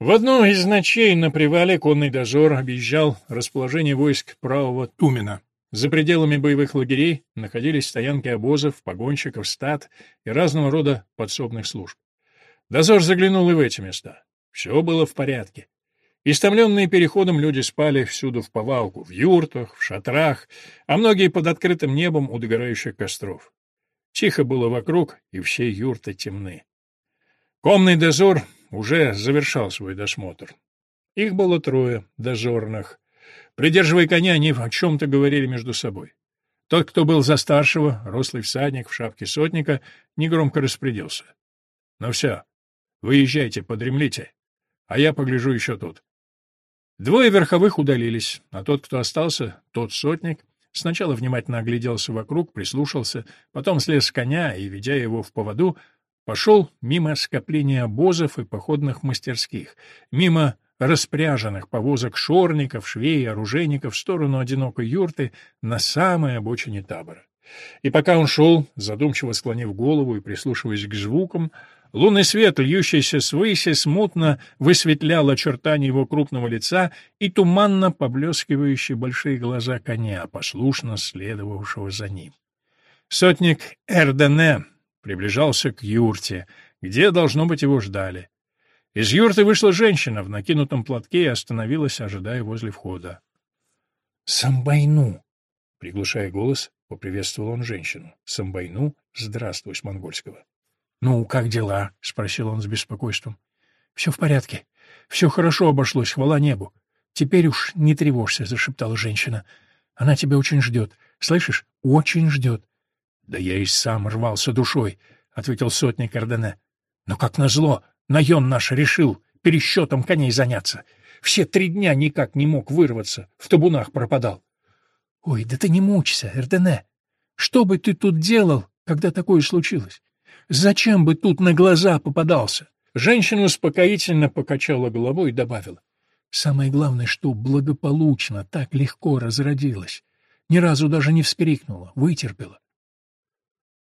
В одну из ночей на привале конный дозор объезжал расположение войск правого Тумена. За пределами боевых лагерей находились стоянки обозов, погонщиков, стад и разного рода подсобных служб. Дозор заглянул и в эти места. Все было в порядке. Истомленные переходом люди спали всюду в повалку, в юртах, в шатрах, а многие под открытым небом у догорающих костров. Тихо было вокруг, и все юрты темны. Комный дозор уже завершал свой досмотр. Их было трое, дозорных. Придерживая коня, они о чем-то говорили между собой. Тот, кто был за старшего, рослый всадник в шапке сотника, негромко распорядился. — Ну все, выезжайте, подремлите, а я погляжу еще тут. Двое верховых удалились, а тот, кто остался, тот сотник, сначала внимательно огляделся вокруг, прислушался, потом слез с коня и, ведя его в поводу, Пошел мимо скопления обозов и походных мастерских, мимо распряженных повозок шорников, швей, оружейников в сторону одинокой юрты на самой обочине табора. И пока он шел, задумчиво склонив голову и прислушиваясь к звукам, лунный свет, льющийся с выси, смутно высветлял очертания его крупного лица и туманно поблескивающие большие глаза коня, послушно следовавшего за ним. Сотник Эрдене приближался к юрте, где, должно быть, его ждали. Из юрты вышла женщина в накинутом платке и остановилась, ожидая возле входа. «Самбайну!» — приглушая голос, поприветствовал он женщину. «Самбайну, здравствуй, с монгольского». «Ну, как дела?» — спросил он с беспокойством. «Все в порядке. Все хорошо обошлось, хвала небу. Теперь уж не тревожься», — зашептала женщина. «Она тебя очень ждет. Слышишь? Очень ждет. — Да я и сам рвался душой, — ответил сотник Ордене. — Но, как назло, наем наш решил пересчетом коней заняться. Все три дня никак не мог вырваться, в табунах пропадал. — Ой, да ты не мучься, Эрдене. Что бы ты тут делал, когда такое случилось? Зачем бы тут на глаза попадался? Женщина успокоительно покачала головой и добавила. Самое главное, что благополучно, так легко разродилась. Ни разу даже не вскрикнула, вытерпела.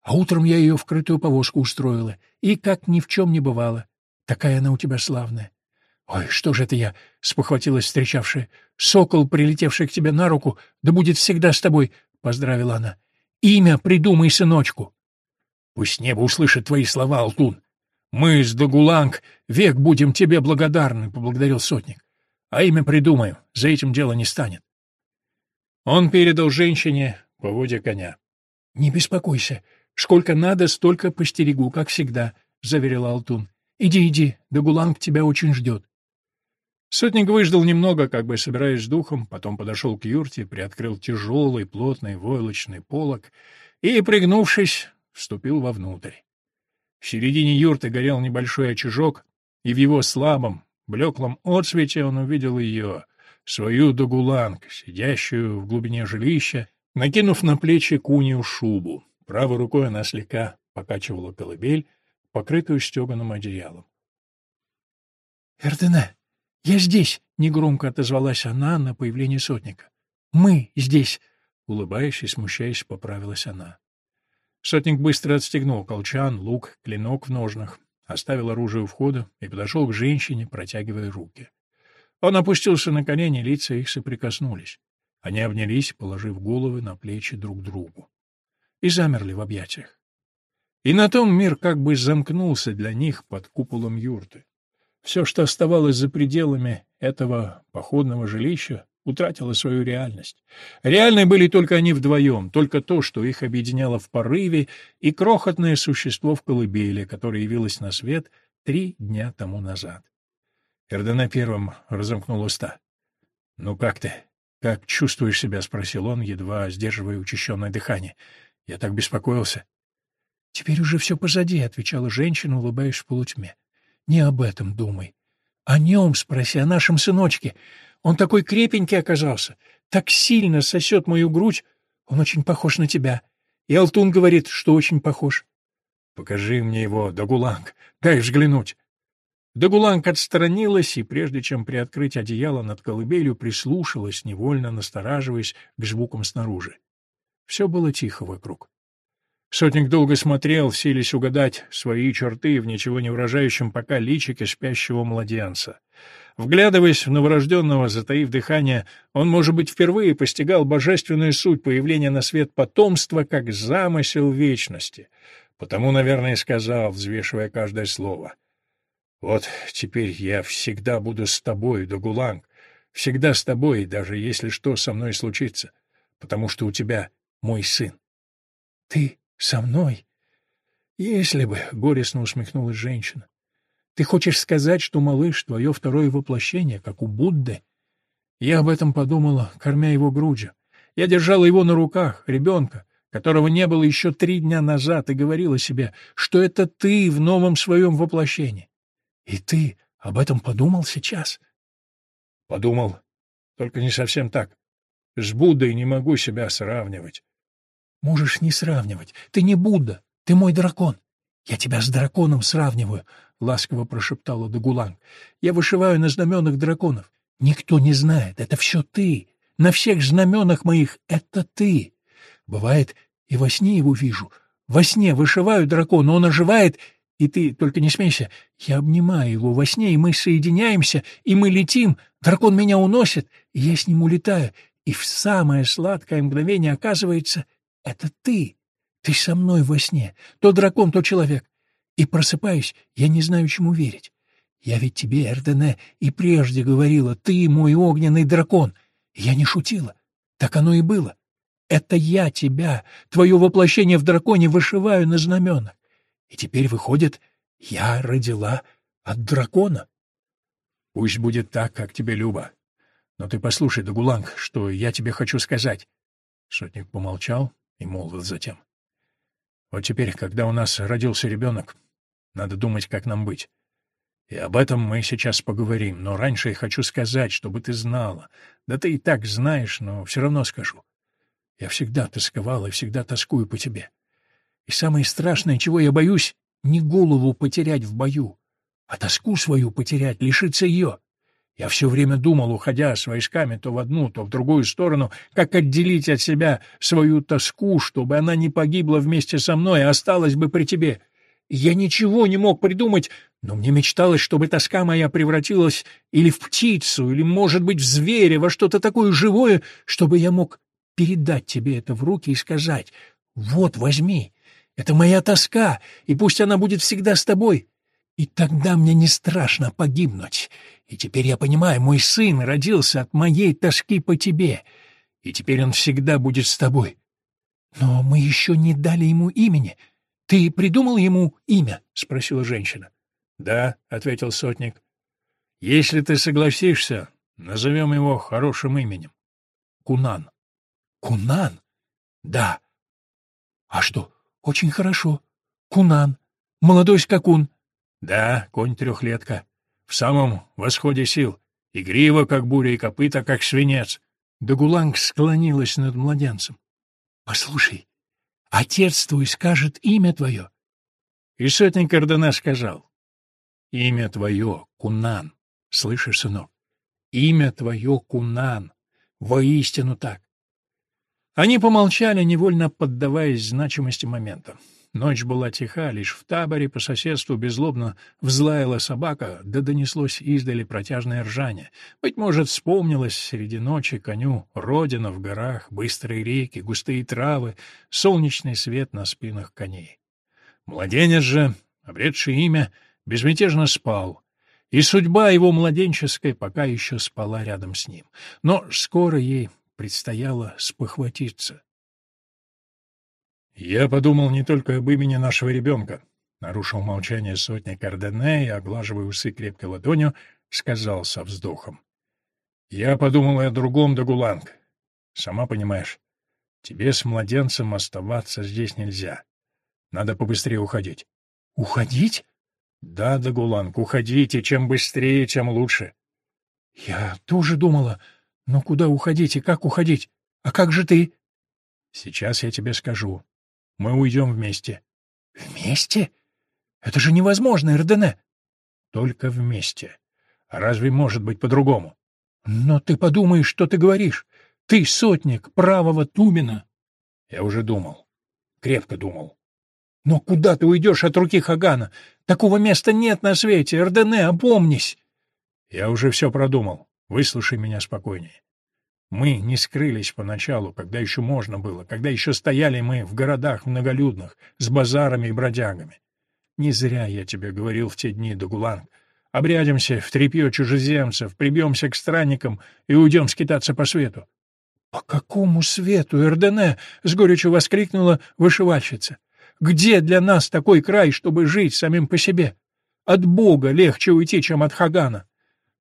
А утром я ее в крытую повозку устроила, и как ни в чем не бывало. Такая она у тебя славная. Ой, что же это я, — спохватилась встречавшая. Сокол, прилетевший к тебе на руку, да будет всегда с тобой, — поздравила она. Имя придумай, сыночку. Пусть небо услышит твои слова, Алтун. Мы с Дагуланг век будем тебе благодарны, — поблагодарил сотник. А имя придумаю, за этим дело не станет. Он передал женщине поводья коня. — Не беспокойся, Сколько надо, столько постерегу, как всегда, — заверил Алтун. — Иди, иди, Дагуланг тебя очень ждет. Сотник выждал немного, как бы собираясь с духом, потом подошел к юрте, приоткрыл тяжелый, плотный войлочный полог и, пригнувшись, вступил вовнутрь. В середине юрты горел небольшой очажок, и в его слабом, блеклом отсвете он увидел ее, свою Дагуланг, сидящую в глубине жилища, накинув на плечи кунью шубу. Правой рукой она слегка покачивала колыбель, покрытую стеганым одеялом. — Эрдене, я здесь! — негромко отозвалась она на появление сотника. — Мы здесь! — улыбаясь и смущаясь, поправилась она. Сотник быстро отстегнул колчан, лук, клинок в ножнах, оставил оружие у входа и подошел к женщине, протягивая руки. Он опустился на колени, лица их соприкоснулись. Они обнялись, положив головы на плечи друг другу и замерли в объятиях. И на том мир как бы замкнулся для них под куполом юрты. Все, что оставалось за пределами этого походного жилища, утратило свою реальность. Реальны были только они вдвоем, только то, что их объединяло в порыве, и крохотное существо в колыбели, которое явилось на свет три дня тому назад. Эрдена первым разомкнул уста. — Ну как ты? Как чувствуешь себя? — спросил он, едва сдерживая учащенное дыхание. Я так беспокоился. — Теперь уже все позади, — отвечала женщина, улыбаясь в полутьме. — Не об этом думай. О нем спроси, о нашем сыночке. Он такой крепенький оказался, так сильно сосет мою грудь. Он очень похож на тебя. И Алтун говорит, что очень похож. — Покажи мне его, Дагуланг, дай взглянуть. Дагуланг отстранилась и, прежде чем приоткрыть одеяло над колыбелью, прислушалась, невольно настораживаясь к звукам снаружи. Все было тихо вокруг. Сотник долго смотрел, силясь угадать свои черты в ничего не выражающем пока личике спящего младенца. Вглядываясь в новорожденного, затаив дыхание, он, может быть, впервые постигал божественную суть появления на свет потомства как замысел вечности. Потому, наверное, сказал, взвешивая каждое слово. «Вот теперь я всегда буду с тобой, Дагуланг, всегда с тобой, даже если что со мной случится, потому что у тебя мой сын». «Ты со мной?» «Если бы», — горестно усмехнулась женщина. Ты хочешь сказать, что малыш — твое второе воплощение, как у Будды? Я об этом подумала, кормя его грудью. Я держала его на руках, ребенка, которого не было еще три дня назад, и говорила себе, что это ты в новом своем воплощении. И ты об этом подумал сейчас? Подумал. Только не совсем так. С Буддой не могу себя сравнивать. Можешь не сравнивать. Ты не Будда. Ты мой дракон. Я тебя с драконом сравниваю. — ласково прошептала Дагулан. — Я вышиваю на знаменах драконов. Никто не знает, это все ты. На всех знаменах моих это ты. Бывает, и во сне его вижу. Во сне вышиваю дракона, он оживает, и ты только не смейся. Я обнимаю его во сне, и мы соединяемся, и мы летим. Дракон меня уносит, и я с ним улетаю. И в самое сладкое мгновение оказывается, это ты. Ты со мной во сне. То дракон, то человек. И просыпаюсь, я не знаю, чему верить. Я ведь тебе, Эрдене, и прежде говорила, ты мой огненный дракон. Я не шутила. Так оно и было. Это я тебя, твое воплощение в драконе, вышиваю на знаменах. И теперь, выходит, я родила от дракона. Пусть будет так, как тебе любо. Но ты послушай, Дагуланг, что я тебе хочу сказать. Сотник помолчал и молвил затем. Вот теперь, когда у нас родился ребенок, надо думать, как нам быть. И об этом мы сейчас поговорим, но раньше я хочу сказать, чтобы ты знала. Да ты и так знаешь, но все равно скажу. Я всегда тосковал и всегда тоскую по тебе. И самое страшное, чего я боюсь, не голову потерять в бою, а тоску свою потерять, лишиться ее. Я все время думал, уходя с войсками то в одну, то в другую сторону, как отделить от себя свою тоску, чтобы она не погибла вместе со мной, а осталась бы при тебе. Я ничего не мог придумать, но мне мечталось, чтобы тоска моя превратилась или в птицу, или, может быть, в зверя, во что-то такое живое, чтобы я мог передать тебе это в руки и сказать «Вот, возьми, это моя тоска, и пусть она будет всегда с тобой». И тогда мне не страшно погибнуть. И теперь я понимаю, мой сын родился от моей тоски по тебе, и теперь он всегда будет с тобой. Но мы еще не дали ему имени —— Ты придумал ему имя? — спросила женщина. — Да, — ответил сотник. — Если ты согласишься, назовем его хорошим именем. Кунан. — Кунан? Да. — А что, очень хорошо. Кунан. Молодой скакун. — Да, конь-трехлетка. В самом восходе сил. И грива, как буря, и копыта, как свинец. Дагуланг склонилась над младенцем. — Послушай, Отец твой скажет имя твое. И сотник Ордена сказал, имя твое — Кунан. Слышишь, сынок? Имя твое — Кунан. Воистину так. Они помолчали, невольно поддаваясь значимости момента. Ночь была тиха, лишь в таборе по соседству беззлобно взлаяла собака, да донеслось издали протяжное ржание. Быть может, вспомнилось среди ночи коню родина в горах, быстрые реки, густые травы, солнечный свет на спинах коней. Младенец же, обретший имя, безмятежно спал, и судьба его младенческая пока еще спала рядом с ним. Но скоро ей предстояло спохватиться. «Я подумал не только об имени нашего ребенка», — нарушил молчание сотня Кардене и, оглаживая усы крепкой ладонью, сказал со вздохом. «Я подумал и о другом, Дагуланг. Сама понимаешь, тебе с младенцем оставаться здесь нельзя. Надо побыстрее уходить». «Уходить?» «Да, Дагуланг, уходите. Чем быстрее, тем лучше». «Я тоже думала. Но куда уходить и как уходить? А как же ты?» «Сейчас я тебе скажу. Мы уйдем вместе. Вместе? Это же невозможно, Эрдене. Только вместе. А разве может быть по-другому? Но ты подумаешь, что ты говоришь. Ты сотник правого Тумина. Я уже думал. Крепко думал. Но куда ты уйдешь от руки Хагана? Такого места нет на свете. Эрдене, опомнись. Я уже все продумал. Выслушай меня спокойнее. Мы не скрылись поначалу, когда еще можно было, когда еще стояли мы в городах многолюдных, с базарами и бродягами. Не зря я тебе говорил в те дни, Дагуланг. Обрядимся в тряпье чужеземцев, прибьемся к странникам и уйдем скитаться по свету. — По какому свету, Эрдене? — с горечью воскликнула вышивальщица. — Где для нас такой край, чтобы жить самим по себе? От Бога легче уйти, чем от Хагана.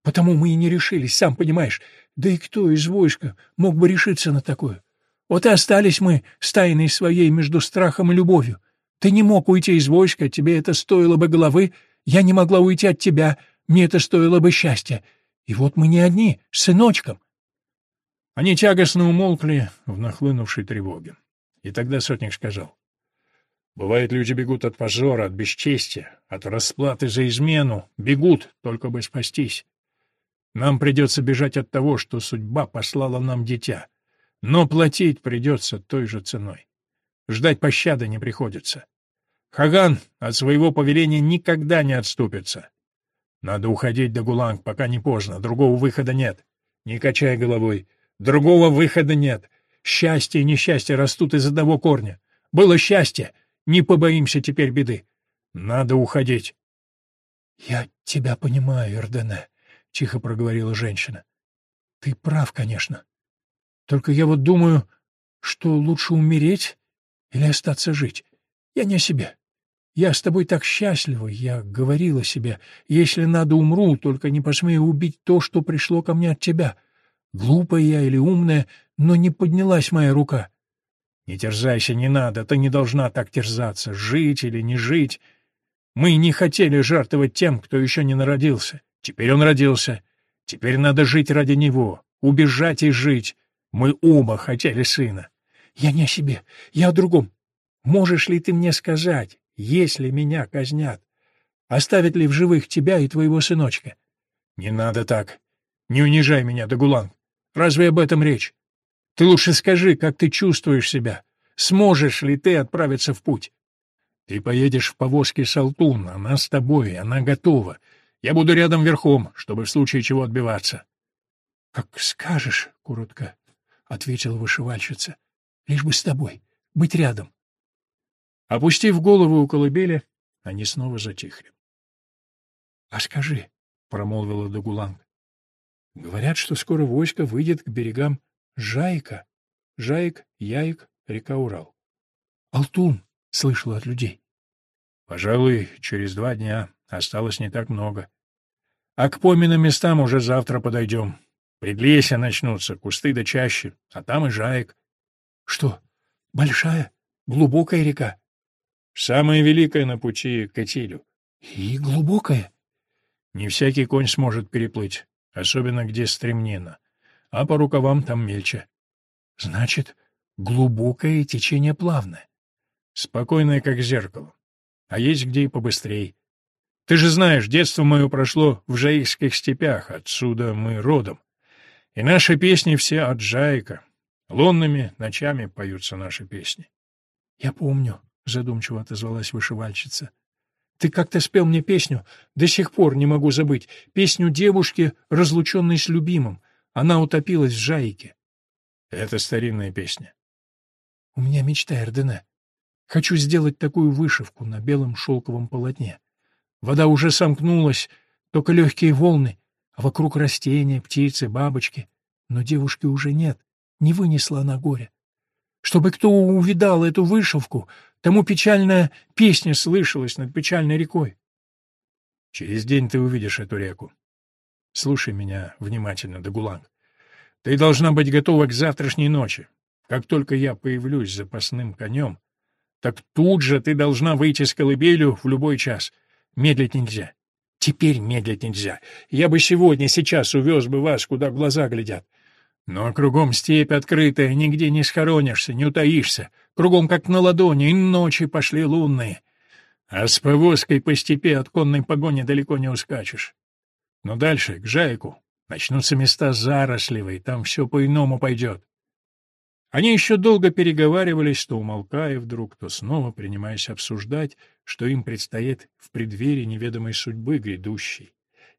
Потому мы и не решились, сам понимаешь. Да и кто из войска мог бы решиться на такое? Вот и остались мы с тайной своей между страхом и любовью. Ты не мог уйти из войска, тебе это стоило бы головы, я не могла уйти от тебя, мне это стоило бы счастья. И вот мы не одни, с сыночком. Они тягостно умолкли в нахлынувшей тревоге. И тогда сотник сказал. Бывает, люди бегут от позора, от бесчестия, от расплаты за измену, бегут, только бы спастись. Нам придется бежать от того, что судьба послала нам дитя. Но платить придется той же ценой. Ждать пощады не приходится. Хаган от своего повеления никогда не отступится. Надо уходить до Гуланг, пока не поздно, другого выхода нет. Не качай головой. Другого выхода нет. Счастье и несчастье растут из одного корня. Было счастье, не побоимся теперь беды. Надо уходить. — Я тебя понимаю, Эрдене, — тихо проговорила женщина. — Ты прав, конечно. Только я вот думаю, что лучше умереть или остаться жить. Я не о себе. Я с тобой так счастлива, я говорила себе, если надо умру, только не посмею убить то, что пришло ко мне от тебя. Глупая я или умная, но не поднялась моя рука. Не терзайся, не надо, ты не должна так терзаться, жить или не жить. Мы не хотели жертвовать тем, кто еще не народился. Теперь он родился. Теперь надо жить ради него, убежать и жить. Мы оба хотели сына. Я не о себе, я о другом. Можешь ли ты мне сказать, если меня казнят, оставят ли в живых тебя и твоего сыночка? Не надо так. Не унижай меня, Дагулан. Разве об этом речь? Ты лучше скажи, как ты чувствуешь себя. Сможешь ли ты отправиться в путь? Ты поедешь в повозке Салтун, она с тобой, она готова. Я буду рядом верхом, чтобы в случае чего отбиваться. — Как скажешь, — коротко ответила вышивальщица. — Лишь бы с тобой, быть рядом. Опустив голову у колыбели, они снова затихли. — А скажи, — промолвила Дагуланг, — говорят, что скоро войско выйдет к берегам Жайка. Жаик, Яик, река Урал. Алтун, — слышала от людей. — Пожалуй, через два дня. Осталось не так много. А к поминным местам уже завтра подойдем. Предлесья начнутся, кусты да чаще, а там и жаек. — Что, большая, глубокая река? — Самая великая на пути к Этилю. — И глубокая? — Не всякий конь сможет переплыть, особенно где стремнина, а по рукавам там мельче. — Значит, глубокое течение плавное. — Спокойное, как зеркало. А есть где и побыстрей. Ты же знаешь, детство мое прошло в Жаикских степях, отсюда мы родом. И наши песни все от Жайка. Лунными ночами поются наши песни. — Я помню, — задумчиво отозвалась вышивальщица. — Ты как-то спел мне песню, до сих пор не могу забыть, песню девушки, разлученной с любимым. Она утопилась в Жайке. — Это старинная песня. — У меня мечта, Эрдене. Хочу сделать такую вышивку на белом шелковом полотне. Вода уже сомкнулась, только легкие волны, а вокруг растения, птицы, бабочки. Но девушки уже нет, не вынесла она горя. Чтобы кто увидал эту вышивку, тому печальная песня слышалась над печальной рекой. Через день ты увидишь эту реку. Слушай меня внимательно, Дагуланг. Ты должна быть готова к завтрашней ночи. Как только я появлюсь запасным конем, так тут же ты должна выйти с колыбелью в любой час — Медлить нельзя. Теперь медлить нельзя. Я бы сегодня, сейчас увез бы вас, куда глаза глядят. Но кругом степь открытая, нигде не схоронишься, не утаишься. Кругом, как на ладони, и ночи пошли лунные. А с повозкой по степи от конной погони далеко не ускачешь. Но дальше, к Жайку, начнутся места заросливые, там все по-иному пойдет. Они еще долго переговаривались, то умолкая вдруг, то снова принимаясь обсуждать, что им предстоит в преддверии неведомой судьбы грядущей.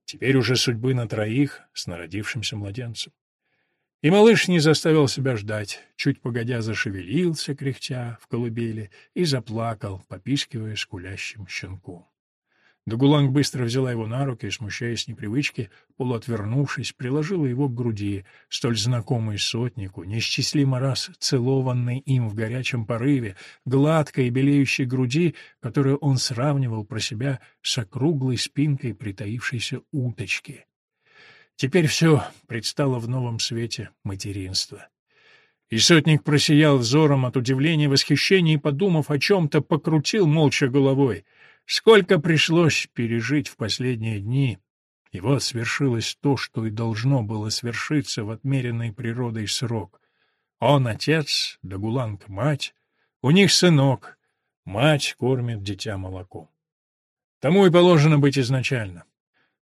Теперь уже судьбы на троих с народившимся младенцем. И малыш не заставил себя ждать, чуть погодя зашевелился, кряхтя, в колыбели, и заплакал, попискивая скулящим щенком. Дагуланг быстро взяла его на руки и, смущаясь непривычки, полуотвернувшись, приложила его к груди, столь знакомой сотнику, неисчислимо раз целованной им в горячем порыве, гладкой и белеющей груди, которую он сравнивал про себя с округлой спинкой притаившейся уточки. Теперь все предстало в новом свете материнства. И сотник просиял взором от удивления и восхищения и, подумав о чем-то, покрутил молча головой — Сколько пришлось пережить в последние дни, и вот свершилось то, что и должно было свершиться в отмеренный природой срок. Он отец, Дагуланг мать, у них сынок, мать кормит дитя молоком. Тому и положено быть изначально.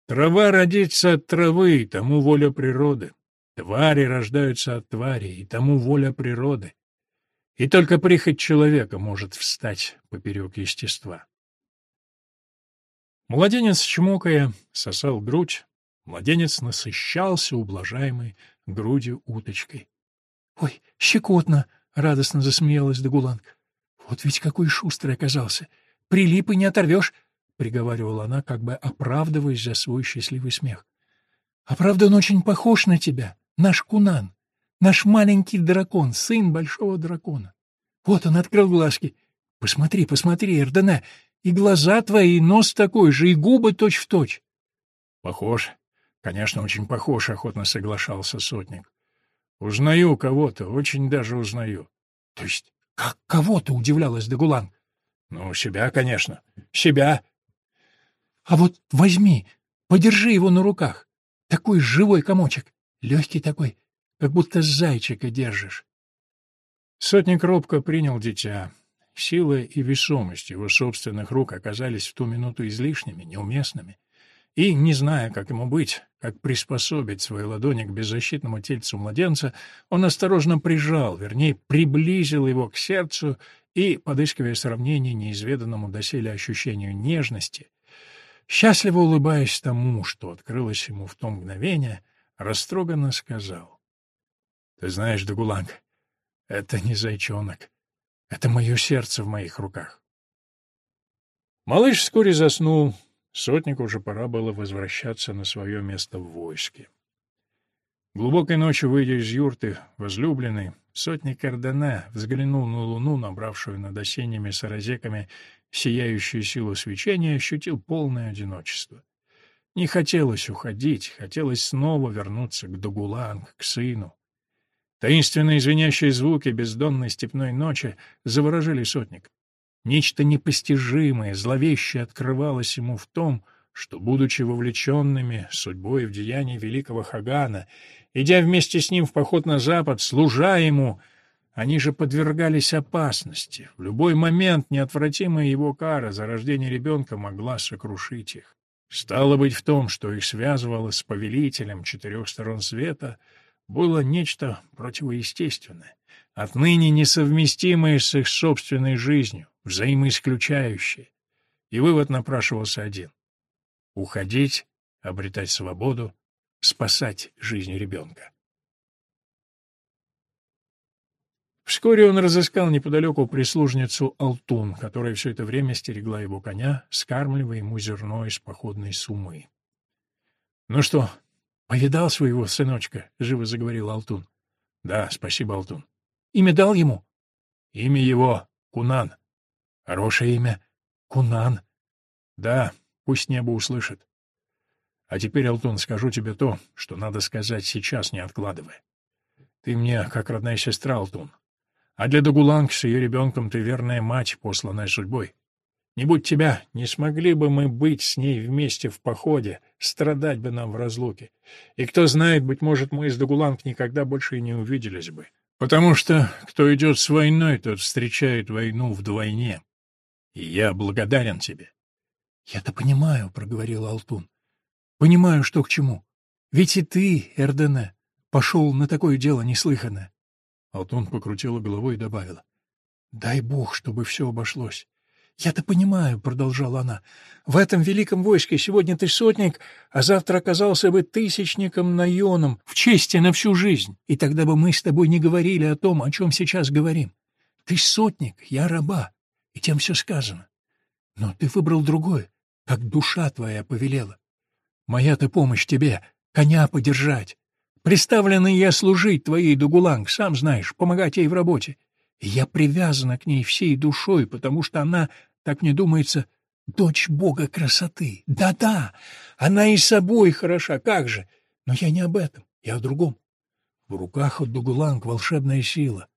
Трава родится от травы, тому воля природы. Твари рождаются от твари, и тому воля природы. И только прихоть человека может встать поперек естества. Младенец, чмокая, сосал грудь. Младенец насыщался ублажаемой грудью уточкой. — Ой, щекотно! — радостно засмеялась Дагуланг. — Вот ведь какой шустрый оказался! Прилип и не оторвешь! — приговаривала она, как бы оправдываясь за свой счастливый смех. — А правда он очень похож на тебя, наш Кунан, наш маленький дракон, сын большого дракона. Вот он открыл глазки. Посмотри, посмотри, Эрдене, и глаза твои, и нос такой же, и губы точь-в-точь. — Похож. Конечно, очень похож, — охотно соглашался сотник. — Узнаю кого-то, очень даже узнаю. — То есть как кого-то, — удивлялась Дагулан. — Ну, себя, конечно. Себя. — А вот возьми, подержи его на руках. Такой живой комочек, легкий такой, как будто зайчика держишь. Сотник робко принял дитя. Сила и весомость его собственных рук оказались в ту минуту излишними, неуместными. И, не зная, как ему быть, как приспособить свои ладони к беззащитному тельцу младенца, он осторожно прижал, вернее, приблизил его к сердцу и, подыскивая сравнение неизведанному доселе ощущению нежности, счастливо улыбаясь тому, что открылось ему в то мгновение, растроганно сказал. — Ты знаешь, Дагуланг, это не зайчонок. Это мое сердце в моих руках. Малыш вскоре заснул. Сотнику уже пора было возвращаться на свое место в войске. Глубокой ночью, выйдя из юрты, возлюбленный, сотник Эрдене взглянул на луну, набравшую над осенними саразеками сияющую силу свечения, ощутил полное одиночество. Не хотелось уходить, хотелось снова вернуться к Дугуланг, к сыну. Таинственные звенящие звуки бездонной степной ночи заворожили сотник. Нечто непостижимое, зловещее открывалось ему в том, что, будучи вовлеченными судьбой в деяния великого Хагана, идя вместе с ним в поход на запад, служа ему, они же подвергались опасности. В любой момент неотвратимая его кара за рождение ребенка могла сокрушить их. Стало быть, в том, что их связывало с повелителем четырех сторон света — было нечто противоестественное, отныне несовместимое с их собственной жизнью, взаимоисключающее. И вывод напрашивался один — уходить, обретать свободу, спасать жизнь ребенка. Вскоре он разыскал неподалеку прислужницу Алтун, которая все это время стерегла его коня, скармливая ему зерно из походной суммы. — Ну что, «Повидал своего сыночка», — живо заговорил Алтун. «Да, спасибо, Алтун». «Имя дал ему?» «Имя его — Кунан». «Хорошее имя. Кунан». «Да, пусть небо услышит». «А теперь, Алтун, скажу тебе то, что надо сказать сейчас, не откладывая. Ты мне как родная сестра, Алтун. А для Дагуланг с ее ребенком ты верная мать, посланная судьбой. Не будь тебя, не смогли бы мы быть с ней вместе в походе, страдать бы нам в разлуке. И кто знает, быть может, мы с Дагуланг никогда больше и не увиделись бы. Потому что кто идет с войной, тот встречает войну вдвойне. И я благодарен тебе. — Я-то понимаю, — проговорил Алтун. — Понимаю, что к чему. Ведь и ты, Эрдене, пошел на такое дело неслыханное. Алтун покрутила головой и добавила. «Дай бог, чтобы все обошлось. «Я-то понимаю», — продолжала она, — «в этом великом войске сегодня ты сотник, а завтра оказался бы тысячником-наеном, в чести на всю жизнь, и тогда бы мы с тобой не говорили о том, о чем сейчас говорим. Ты сотник, я раба, и тем все сказано. Но ты выбрал другое, как душа твоя повелела. Моя-то помощь тебе, коня подержать. Приставленный я служить твоей Дугуланг, сам знаешь, помогать ей в работе. Я привязана к ней всей душой, потому что она так мне думается, дочь бога красоты. Да-да, она и собой хороша, как же. Но я не об этом, я о другом. В руках от Дугуланг волшебная сила.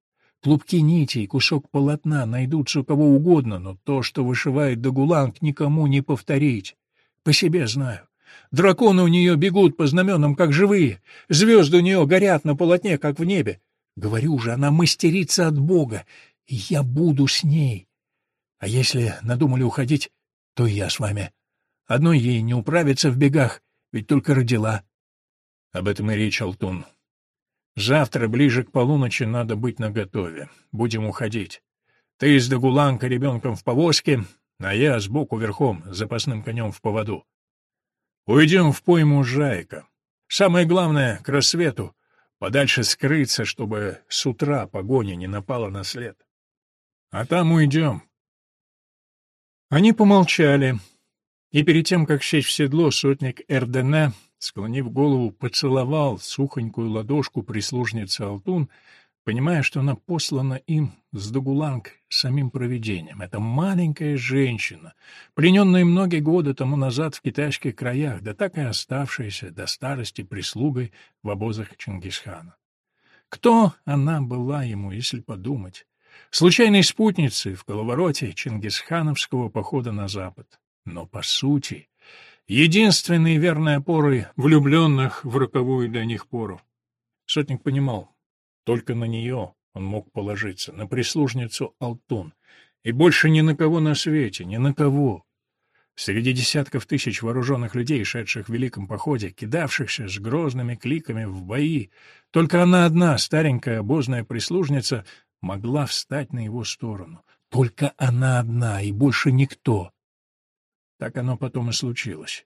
Клубки нитей, кусок полотна найдутся у кого угодно, но то, что вышивает Дугуланг, никому не повторить. По себе знаю. Драконы у нее бегут по знаменам, как живые. Звезды у нее горят на полотне, как в небе. Говорю же, она мастерица от Бога, и я буду с ней. А если надумали уходить, то и я с вами. Одной ей не управиться в бегах, ведь только родила. Об этом и речь, Алтун. Завтра, ближе к полуночи, надо быть наготове. Будем уходить. Ты с Дагуланка ребенком в повозке, а я сбоку верхом, запасным конем в поводу. Уйдем в пойму Жайка. Самое главное — к рассвету. Подальше скрыться, чтобы с утра погоня не напала на след. А там уйдем, они помолчали, и перед тем, как сесть в седло, сотник Эрдене, склонив голову, поцеловал сухонькую ладошку прислужницы Алтун, понимая, что она послана им с Дугуланг самим провидением. Это маленькая женщина, плененная многие годы тому назад в китайских краях, да так и оставшаяся до старости прислугой в обозах Чингисхана. Кто она была ему, если подумать? Случайной спутницы в коловороте чингисхановского похода на запад. Но, по сути, единственной верной опорой влюбленных в роковую для них пору. Сотник понимал, только на нее он мог положиться, на прислужницу Алтун, и больше ни на кого на свете, ни на кого. Среди десятков тысяч вооруженных людей, шедших в великом походе, кидавшихся с грозными кликами в бои, только она одна, старенькая обозная прислужница, могла встать на его сторону. Только она одна и больше никто. Так оно потом и случилось.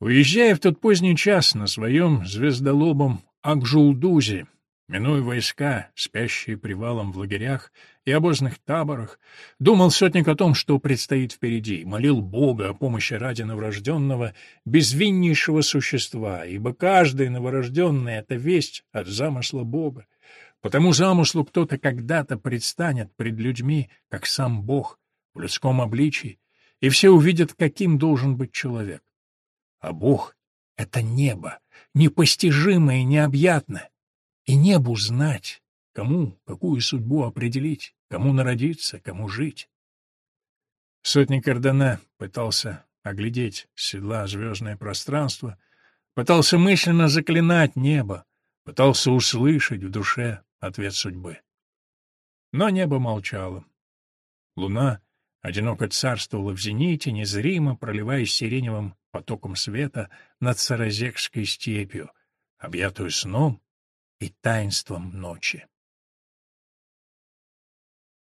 Уезжая в тот поздний час на своем звездолобом Акжулдузе, минуя войска, спящие привалом в лагерях и обозных таборах, думал сотник о том, что предстоит впереди, молил Бога о помощи ради новорожденного, безвиннейшего существа, ибо каждый новорожденный — это весть от замысла Бога. По тому замыслу кто-то когда-то предстанет пред людьми, как сам Бог, в людском обличии, и все увидят, каким должен быть человек. А Бог — это небо, непостижимое и необъятное. И небу знать, кому какую судьбу определить, кому народиться, кому жить. Сотник Ордена пытался оглядеть седла звездное пространство, пытался мысленно заклинать небо, пытался услышать в душе ответ судьбы. Но небо молчало. Луна одиноко царствовала в зените, незримо проливаясь сиреневым потоком света над Саразекской степью, объятую сном и таинством ночи.